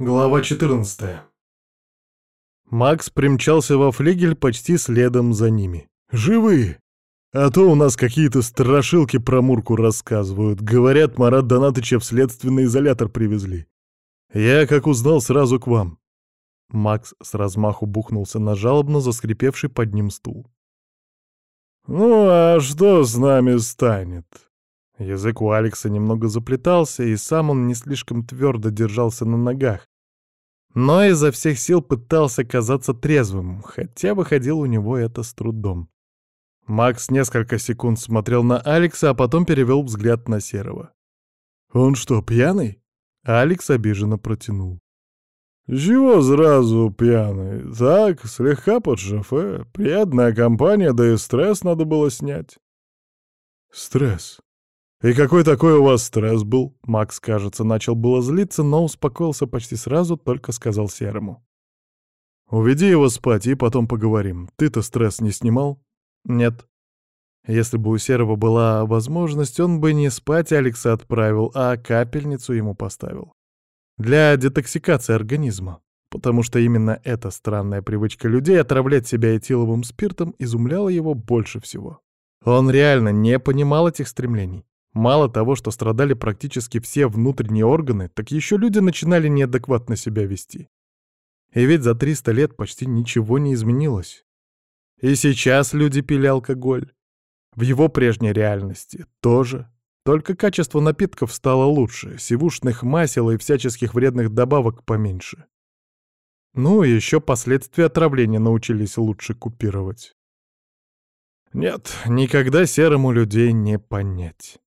Глава 14 Макс примчался во флигель почти следом за ними. «Живые! А то у нас какие-то страшилки про Мурку рассказывают. Говорят, Марат Донатыча в следственный изолятор привезли. Я, как узнал, сразу к вам». Макс с размаху бухнулся на жалобно заскрипевший под ним стул. «Ну а что с нами станет?» Язык у Алекса немного заплетался, и сам он не слишком твердо держался на ногах. Но изо всех сил пытался казаться трезвым, хотя выходило у него это с трудом. Макс несколько секунд смотрел на Алекса, а потом перевел взгляд на Серого. «Он что, пьяный?» Алекс обиженно протянул. «Чего сразу пьяный? Так, слегка под шофе. Приятная компания, да и стресс надо было снять». «Стресс? «И какой такой у вас стресс был?» Макс, кажется, начал было злиться, но успокоился почти сразу, только сказал Серому. «Уведи его спать, и потом поговорим. Ты-то стресс не снимал?» «Нет». Если бы у Серого была возможность, он бы не спать Алекса отправил, а капельницу ему поставил. Для детоксикации организма. Потому что именно эта странная привычка людей отравлять себя этиловым спиртом изумляла его больше всего. Он реально не понимал этих стремлений. Мало того, что страдали практически все внутренние органы, так еще люди начинали неадекватно себя вести. И ведь за 300 лет почти ничего не изменилось. И сейчас люди пили алкоголь. В его прежней реальности тоже. Только качество напитков стало лучше, сивушных масел и всяческих вредных добавок поменьше. Ну и еще последствия отравления научились лучше купировать. Нет, никогда серому людей не понять.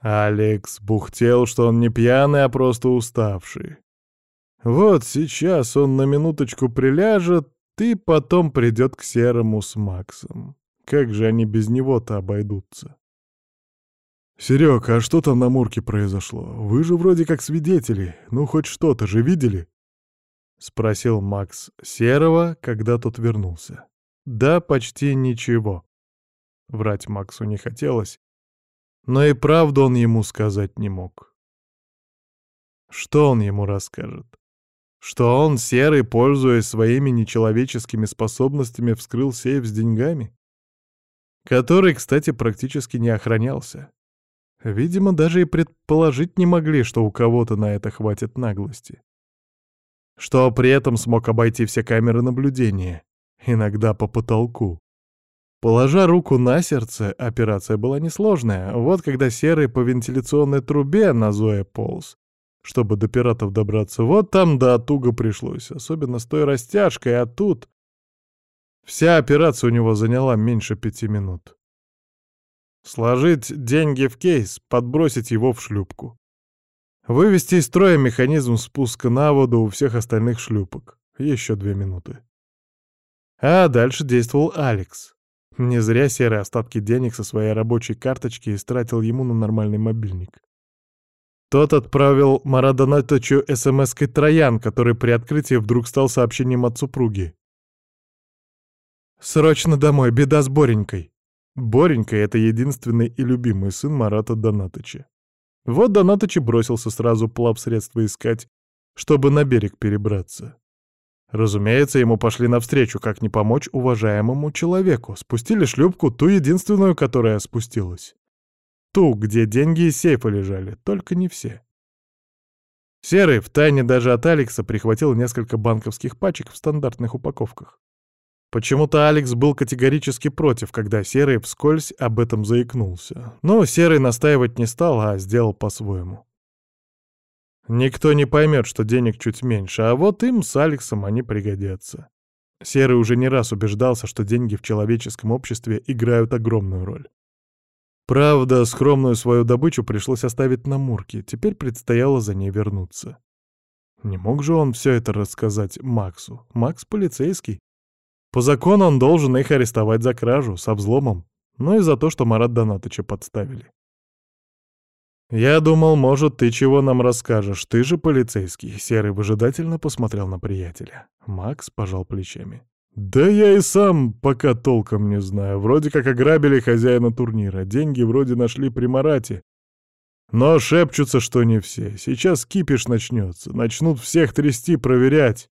Алекс бухтел, что он не пьяный, а просто уставший. Вот сейчас он на минуточку приляжет и потом придет к Серому с Максом. Как же они без него-то обойдутся? «Серег, а что там на Мурке произошло? Вы же вроде как свидетели. Ну, хоть что-то же видели?» — спросил Макс Серого, когда тот вернулся. «Да, почти ничего». Врать Максу не хотелось, но и правду он ему сказать не мог. Что он ему расскажет? Что он, серый, пользуясь своими нечеловеческими способностями, вскрыл сейф с деньгами? Который, кстати, практически не охранялся. Видимо, даже и предположить не могли, что у кого-то на это хватит наглости. Что при этом смог обойти все камеры наблюдения, иногда по потолку. Положа руку на сердце, операция была несложная. Вот когда Серый по вентиляционной трубе на Зое полз, чтобы до пиратов добраться, вот там да туго пришлось, особенно с той растяжкой, а тут... Вся операция у него заняла меньше пяти минут. Сложить деньги в кейс, подбросить его в шлюпку. Вывести из строя механизм спуска на воду у всех остальных шлюпок. Еще две минуты. А дальше действовал Алекс. Не зря серые остатки денег со своей рабочей карточки истратил ему на нормальный мобильник. Тот отправил Марадонаточу смс-кой Троян, который при открытии вдруг стал сообщением от супруги. «Срочно домой, беда с Боренькой». Боренька — это единственный и любимый сын Марата Донатыча. Вот Донатыч и бросился сразу плавсредства искать, чтобы на берег перебраться. Разумеется, ему пошли навстречу, как не помочь уважаемому человеку. Спустили шлюпку, ту единственную, которая спустилась. Ту, где деньги из сейфа лежали, только не все. Серый, втайне даже от Алекса, прихватил несколько банковских пачек в стандартных упаковках. Почему-то Алекс был категорически против, когда Серый вскользь об этом заикнулся. Но Серый настаивать не стал, а сделал по-своему. Никто не поймет, что денег чуть меньше, а вот им с Алексом они пригодятся. Серый уже не раз убеждался, что деньги в человеческом обществе играют огромную роль. Правда, скромную свою добычу пришлось оставить на Мурке, теперь предстояло за ней вернуться. Не мог же он все это рассказать Максу. Макс полицейский. По закону он должен их арестовать за кражу, со взломом, но и за то, что Марат Донатыча подставили. «Я думал, может, ты чего нам расскажешь. Ты же полицейский». Серый выжидательно посмотрел на приятеля. Макс пожал плечами. «Да я и сам пока толком не знаю. Вроде как ограбили хозяина турнира. Деньги вроде нашли при Марате. Но шепчутся, что не все. Сейчас кипиш начнется. Начнут всех трясти, проверять.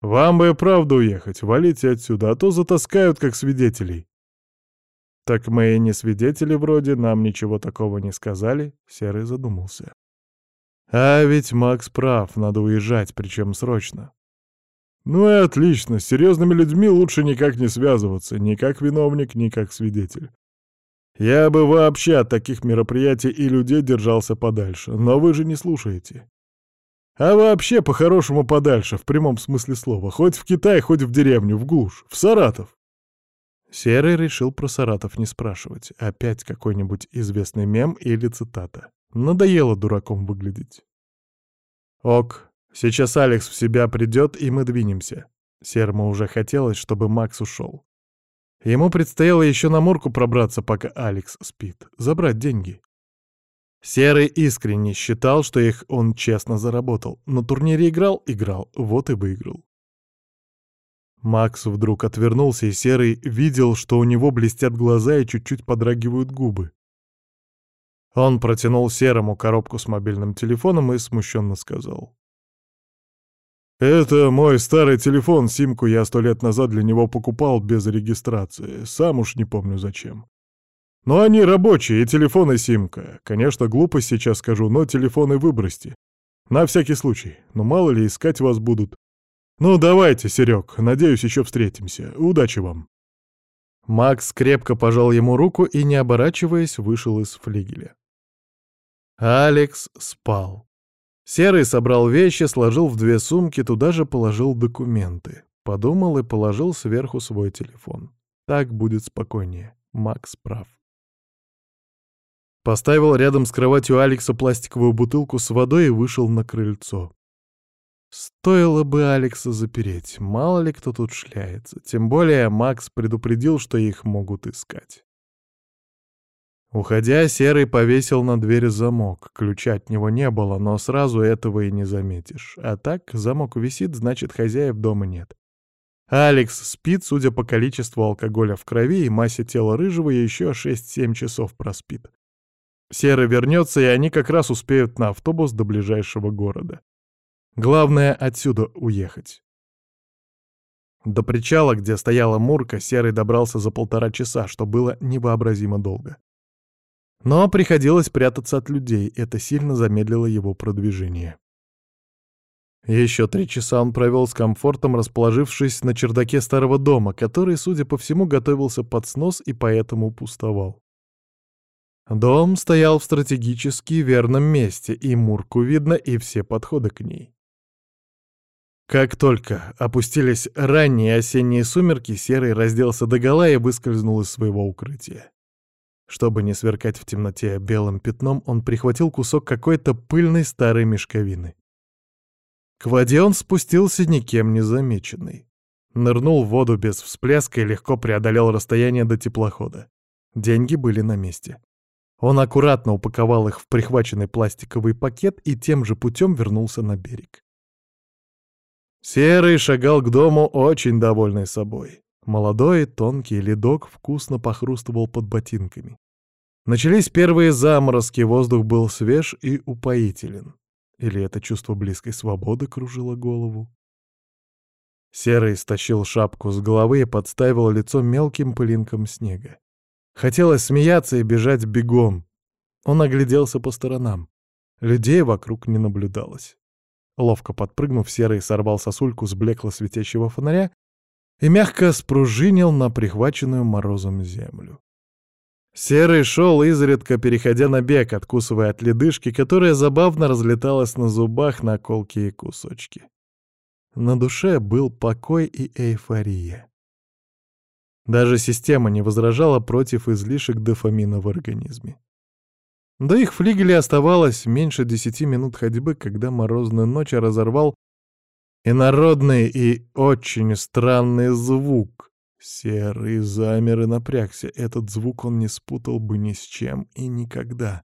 Вам бы и правда уехать, валите отсюда, а то затаскают как свидетелей. Так мы и не свидетели вроде, нам ничего такого не сказали, Серый задумался. А ведь Макс прав, надо уезжать, причем срочно. Ну и отлично, с серьезными людьми лучше никак не связываться, ни как виновник, ни как свидетель. Я бы вообще от таких мероприятий и людей держался подальше, но вы же не слушаете. А вообще, по-хорошему, подальше, в прямом смысле слова. Хоть в Китай, хоть в деревню, в глушь, в Саратов. Серый решил про Саратов не спрашивать. Опять какой-нибудь известный мем или цитата. Надоело дураком выглядеть. Ок, сейчас Алекс в себя придет, и мы двинемся. Серому уже хотелось, чтобы Макс ушел. Ему предстояло еще на Мурку пробраться, пока Алекс спит, забрать деньги. Серый искренне считал, что их он честно заработал. На турнире играл, играл, вот и выиграл. Макс вдруг отвернулся, и Серый видел, что у него блестят глаза и чуть-чуть подрагивают губы. Он протянул Серому коробку с мобильным телефоном и смущенно сказал. «Это мой старый телефон, симку я сто лет назад для него покупал без регистрации, сам уж не помню зачем. Но они рабочие, и телефон, и симка. Конечно, глупость сейчас скажу, но телефоны выбросьте. На всякий случай. Ну мало ли, искать вас будут. Ну давайте, Серег, надеюсь, еще встретимся. Удачи вам. Макс крепко пожал ему руку и, не оборачиваясь, вышел из флигеля. Алекс спал. Серый собрал вещи, сложил в две сумки, туда же положил документы. Подумал и положил сверху свой телефон. Так будет спокойнее. Макс прав. Поставил рядом с кроватью Алекса пластиковую бутылку с водой и вышел на крыльцо. Стоило бы Алекса запереть, мало ли кто тут шляется. Тем более Макс предупредил, что их могут искать. Уходя, Серый повесил на дверь замок. Ключа от него не было, но сразу этого и не заметишь. А так, замок висит, значит, хозяев дома нет. Алекс спит, судя по количеству алкоголя в крови и массе тела рыжего, еще 6-7 часов проспит. Серый вернется, и они как раз успеют на автобус до ближайшего города. Главное — отсюда уехать. До причала, где стояла Мурка, Серый добрался за полтора часа, что было невообразимо долго. Но приходилось прятаться от людей, это сильно замедлило его продвижение. Еще три часа он провел с комфортом, расположившись на чердаке старого дома, который, судя по всему, готовился под снос и поэтому пустовал. Дом стоял в стратегически верном месте, и Мурку видно, и все подходы к ней. Как только опустились ранние осенние сумерки, Серый разделся догола и выскользнул из своего укрытия. Чтобы не сверкать в темноте белым пятном, он прихватил кусок какой-то пыльной старой мешковины. К воде он спустился никем не замеченный. Нырнул в воду без всплеска и легко преодолел расстояние до теплохода. Деньги были на месте. Он аккуратно упаковал их в прихваченный пластиковый пакет и тем же путем вернулся на берег. Серый шагал к дому, очень довольный собой. Молодой, тонкий ледок вкусно похрустывал под ботинками. Начались первые заморозки, воздух был свеж и упоителен. Или это чувство близкой свободы кружило голову? Серый стащил шапку с головы и подставил лицо мелким пылинкам снега. Хотелось смеяться и бежать бегом. Он огляделся по сторонам. Людей вокруг не наблюдалось. Ловко подпрыгнув, Серый сорвал сосульку с блекло светящего фонаря и мягко спружинил на прихваченную морозом землю. Серый шел изредка, переходя на бег, откусывая от ледышки, которая забавно разлеталась на зубах на колкие кусочки. На душе был покой и эйфория. Даже система не возражала против излишек дофамина в организме. До их флигеля оставалось меньше десяти минут ходьбы, когда морозную ночь разорвал инородный и очень странный звук. Серый замер и напрягся. Этот звук он не спутал бы ни с чем и никогда.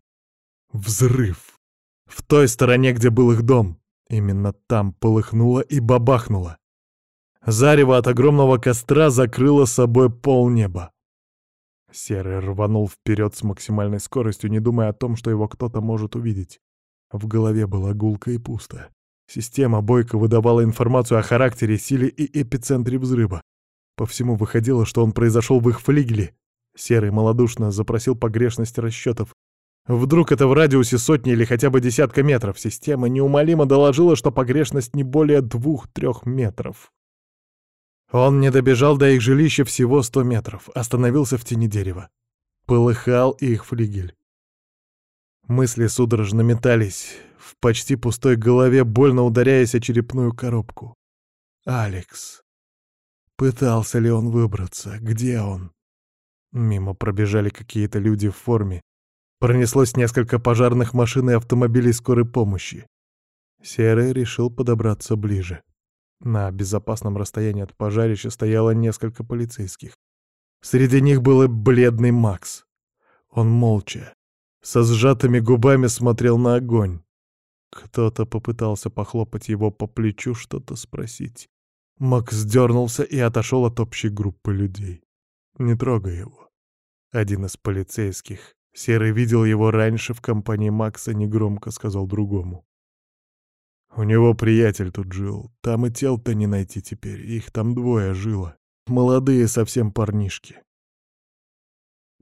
Взрыв! В той стороне, где был их дом. Именно там полыхнуло и бабахнуло. Зарево от огромного костра закрыло собой полнеба. Серый рванул вперед с максимальной скоростью, не думая о том, что его кто-то может увидеть. В голове было гулко и пусто. Система бойко выдавала информацию о характере, силе и эпицентре взрыва. По всему выходило, что он произошел в их флигеле. Серый малодушно запросил погрешность расчетов. Вдруг это в радиусе сотни или хотя бы десятка метров. Система неумолимо доложила, что погрешность не более двух-трех метров. Он не добежал до их жилища всего сто метров, остановился в тени дерева. Полыхал их флигель. Мысли судорожно метались, в почти пустой голове, больно ударяясь о черепную коробку. Алекс. Пытался ли он выбраться? Где он? Мимо пробежали какие-то люди в форме. Пронеслось несколько пожарных машин и автомобилей скорой помощи. Серый решил подобраться ближе. На безопасном расстоянии от пожарища стояло несколько полицейских. Среди них был бледный Макс. Он молча, со сжатыми губами смотрел на огонь. Кто-то попытался похлопать его по плечу, что-то спросить. Макс дернулся и отошел от общей группы людей. Не трогай его. Один из полицейских, Серый видел его раньше в компании Макса, негромко сказал другому. У него приятель тут жил. Там и тел-то не найти теперь. Их там двое жило. Молодые совсем парнишки.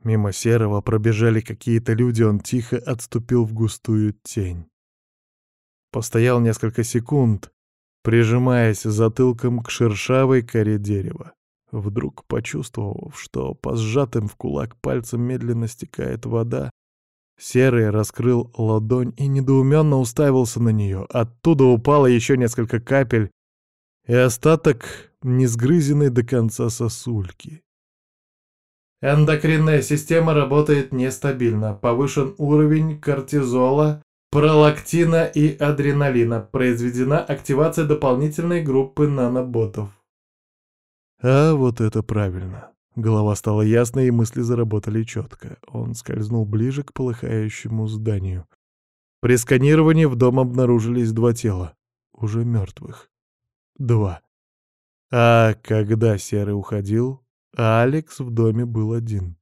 Мимо Серого пробежали какие-то люди, он тихо отступил в густую тень. Постоял несколько секунд, прижимаясь затылком к шершавой коре дерева. Вдруг, почувствовав, что по сжатым в кулак пальцем медленно стекает вода, Серый раскрыл ладонь и недоуменно уставился на нее. Оттуда упало еще несколько капель, и остаток несгрызенной до конца сосульки. Эндокринная система работает нестабильно. Повышен уровень кортизола, пролактина и адреналина. Произведена активация дополнительной группы наноботов. А вот это правильно. Голова стала ясной, и мысли заработали четко. Он скользнул ближе к полыхающему зданию. При сканировании в дом обнаружились два тела, уже мертвых. Два. А когда Серый уходил, Алекс в доме был один.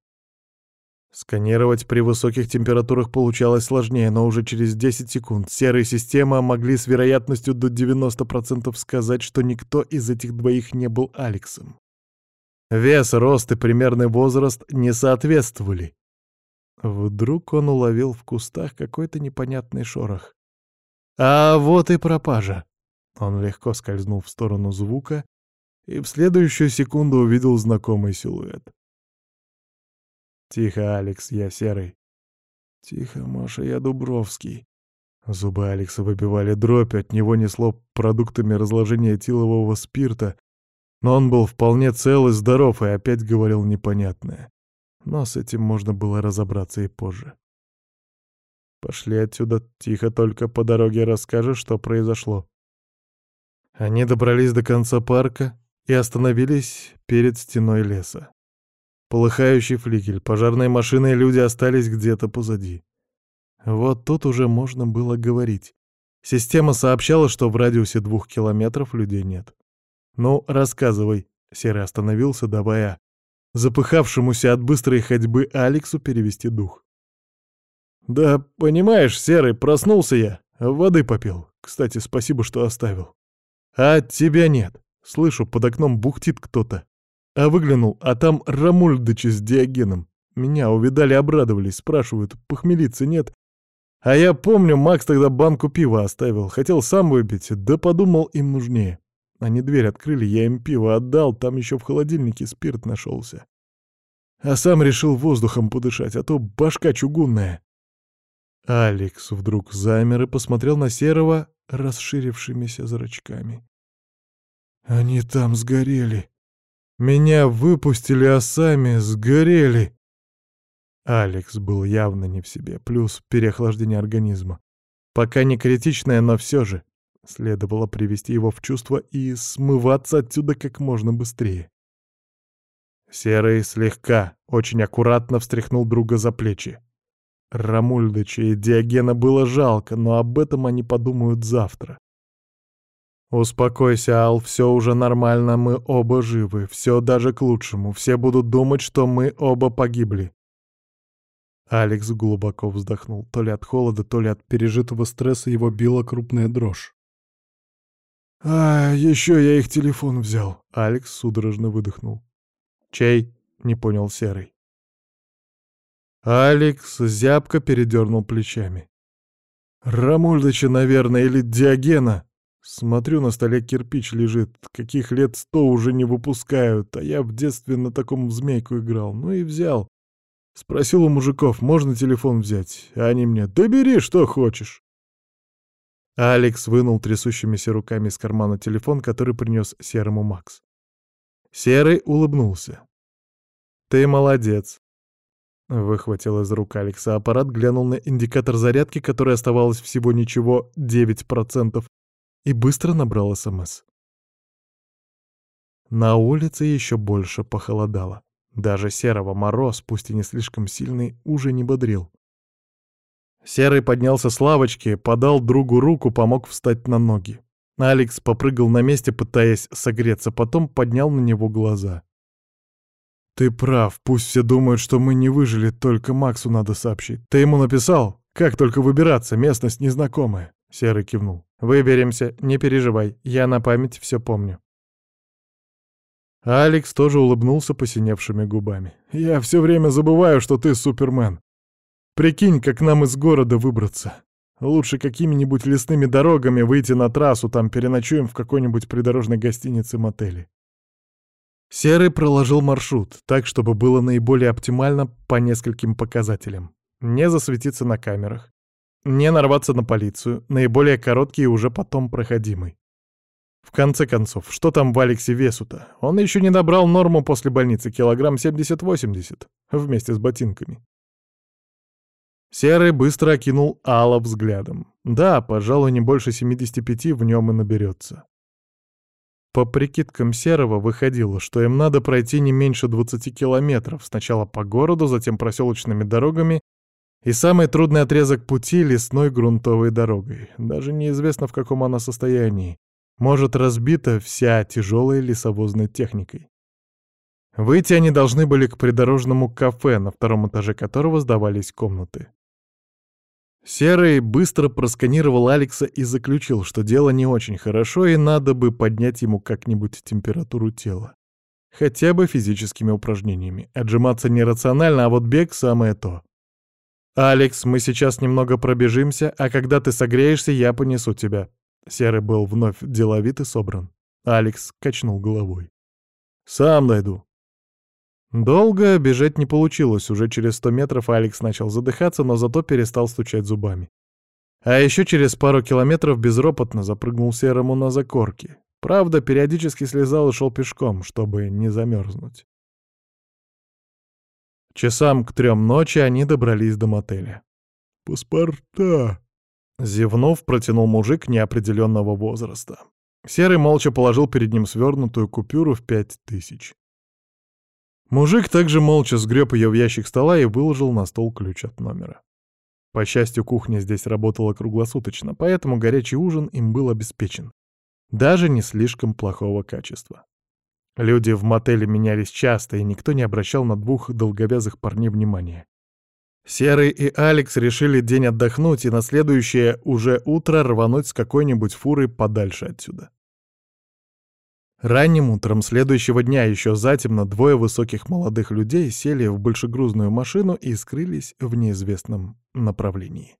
Сканировать при высоких температурах получалось сложнее, но уже через 10 секунд серые системы могли с вероятностью до 90% сказать, что никто из этих двоих не был Алексом. Вес, рост и примерный возраст не соответствовали. Вдруг он уловил в кустах какой-то непонятный шорох. А вот и пропажа. Он легко скользнул в сторону звука и в следующую секунду увидел знакомый силуэт. «Тихо, Алекс, я Серый». «Тихо, Маша, я Дубровский». Зубы Алекса выбивали дробь, от него несло продуктами разложения этилового спирта, но он был вполне цел и здоров и опять говорил непонятное. Но с этим можно было разобраться и позже. «Пошли отсюда тихо, только по дороге расскажешь, что произошло». Они добрались до конца парка и остановились перед стеной леса. Полыхающий флигель, пожарные машины и люди остались где-то позади. Вот тут уже можно было говорить. Система сообщала, что в радиусе двух километров людей нет. «Ну, рассказывай», — Серый остановился, давая запыхавшемуся от быстрой ходьбы Алексу перевести дух. «Да, понимаешь, Серый, проснулся я, воды попил. Кстати, спасибо, что оставил. А тебя нет. Слышу, под окном бухтит кто-то. А выглянул, а там Рамульдычи с Диогеном. Меня увидали, обрадовались, спрашивают, похмелиться нет. А я помню, Макс тогда банку пива оставил. Хотел сам выпить, да подумал, им нужнее. Они дверь открыли, я им пиво отдал, там еще в холодильнике спирт нашелся. А сам решил воздухом подышать, а то башка чугунная. Алекс вдруг замер и посмотрел на Серого расширившимися зрачками. «Они там сгорели. Меня выпустили, а сами сгорели». Алекс был явно не в себе, плюс переохлаждение организма. Пока не критичное, но все же. Следовало привести его в чувство и смываться отсюда как можно быстрее. Серый слегка, очень аккуратно встряхнул друга за плечи. Рамульдыча и Диогена было жалко, но об этом они подумают завтра. «Успокойся, Ал, все уже нормально, мы оба живы, все даже к лучшему, все будут думать, что мы оба погибли». Алекс глубоко вздохнул, то ли от холода, то ли от пережитого стресса его била крупная дрожь. «А, еще я их телефон взял», — Алекс судорожно выдохнул. «Чей?» — не понял Серый. Алекс зябко передернул плечами. «Рамульдыча, наверное, или Диогена?» Смотрю, на столе кирпич лежит, каких лет сто уже не выпускают, а я в детстве на таком змейку играл, ну и взял. Спросил у мужиков, можно телефон взять, а они мне, да бери, что хочешь. Алекс вынул трясущимися руками из кармана телефон, который принес Серому Макс. Серый улыбнулся. «Ты молодец!» Выхватил из рук Алекса аппарат, глянул на индикатор зарядки, который оставалось всего ничего, 9%, и быстро набрал СМС. На улице еще больше похолодало. Даже серого мороз, пусть и не слишком сильный, уже не бодрил. Серый поднялся с лавочки, подал другу руку, помог встать на ноги. Алекс попрыгал на месте, пытаясь согреться, потом поднял на него глаза. «Ты прав, пусть все думают, что мы не выжили, только Максу надо сообщить. Ты ему написал? Как только выбираться, местность незнакомая». Серый кивнул. «Выберемся, не переживай, я на память все помню». Алекс тоже улыбнулся посиневшими губами. «Я все время забываю, что ты Супермен. Прикинь, как нам из города выбраться. Лучше какими-нибудь лесными дорогами выйти на трассу, там переночуем в какой-нибудь придорожной гостинице-мотеле». Серый проложил маршрут так, чтобы было наиболее оптимально по нескольким показателям. Не засветиться на камерах, не нарваться на полицию, наиболее короткий и уже потом проходимый. В конце концов, что там в Алексе весу-то? Он еще не набрал норму после больницы, килограмм 70-80, вместе с ботинками. Серый быстро окинул Алла взглядом. Да, пожалуй, не больше 75 в нем и наберется. По прикидкам Серого выходило, что им надо пройти не меньше 20 километров, сначала по городу, затем проселочными дорогами и самый трудный отрезок пути — лесной грунтовой дорогой. Даже неизвестно, в каком она состоянии. Может, разбита вся тяжелой лесовозной техникой. Выйти они должны были к придорожному кафе, на втором этаже которого сдавались комнаты. Серый быстро просканировал Алекса и заключил, что дело не очень хорошо и надо бы поднять ему как-нибудь температуру тела. Хотя бы физическими упражнениями. Отжиматься нерационально, а вот бег — самое то. «Алекс, мы сейчас немного пробежимся, а когда ты согреешься, я понесу тебя». Серый был вновь деловит и собран. Алекс качнул головой. «Сам дойду». Долго бежать не получилось, уже через сто метров Алекс начал задыхаться, но зато перестал стучать зубами. А еще через пару километров безропотно запрыгнул Серому на закорки. Правда, периодически слезал и шел пешком, чтобы не замерзнуть. Часам к трем ночи они добрались до мотеля. «Паспорта!» — зевнув, протянул мужик неопределенного возраста. Серый молча положил перед ним свернутую купюру в пять тысяч. Мужик также молча сгреб ее в ящик стола и выложил на стол ключ от номера. По счастью, кухня здесь работала круглосуточно, поэтому горячий ужин им был обеспечен. Даже не слишком плохого качества. Люди в мотеле менялись часто, и никто не обращал на двух долговязых парней внимания. Серый и Алекс решили день отдохнуть и на следующее уже утро рвануть с какой-нибудь фурой подальше отсюда. Ранним утром следующего дня еще затемно двое высоких молодых людей сели в большегрузную машину и скрылись в неизвестном направлении.